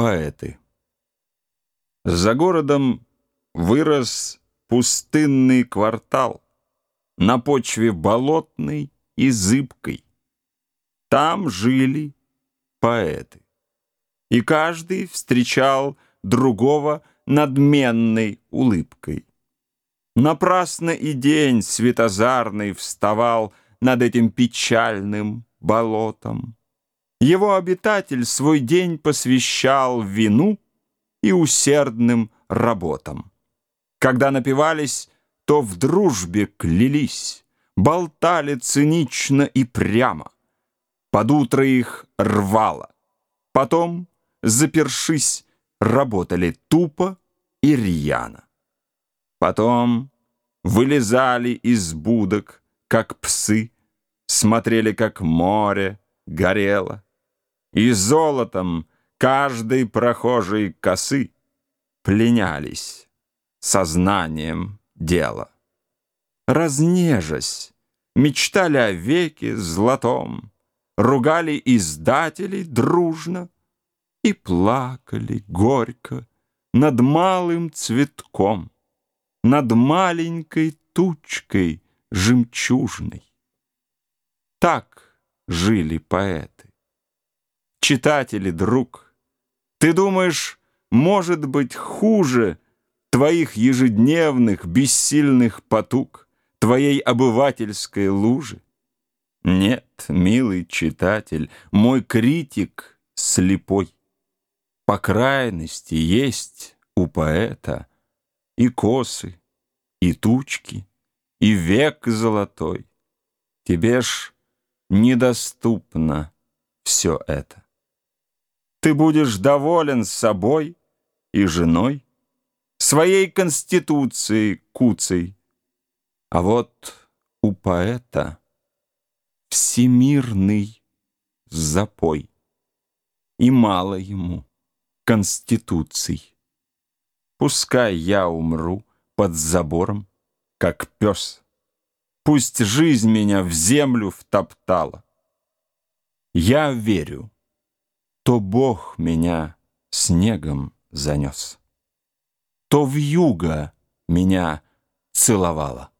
Поэты. За городом вырос пустынный квартал на почве болотной и зыбкой. Там жили поэты. И каждый встречал другого надменной улыбкой. Напрасно и день светозарный вставал над этим печальным болотом. Его обитатель свой день посвящал вину и усердным работам. Когда напивались, то в дружбе клялись, болтали цинично и прямо. Под утро их рвало. Потом, запершись, работали тупо и рьяно. Потом вылезали из будок, как псы, смотрели, как море горело и золотом каждой прохожей косы пленялись сознанием дела. Разнежась, мечтали о веке золотом, ругали издателей дружно и плакали горько над малым цветком, над маленькой тучкой жемчужной. Так жили поэты читатели, друг. Ты думаешь, может быть хуже твоих ежедневных бессильных потуг, твоей обывательской лужи? Нет, милый читатель, мой критик слепой. По крайности есть у поэта и косы, и тучки, и век золотой. Тебе ж недоступно все это. Ты будешь доволен собой и женой, Своей конституцией куцей. А вот у поэта всемирный запой, И мало ему конституций. Пускай я умру под забором, как пес. Пусть жизнь меня в землю втоптала. Я верю то Бог меня снегом занес, То вьюга меня целовала.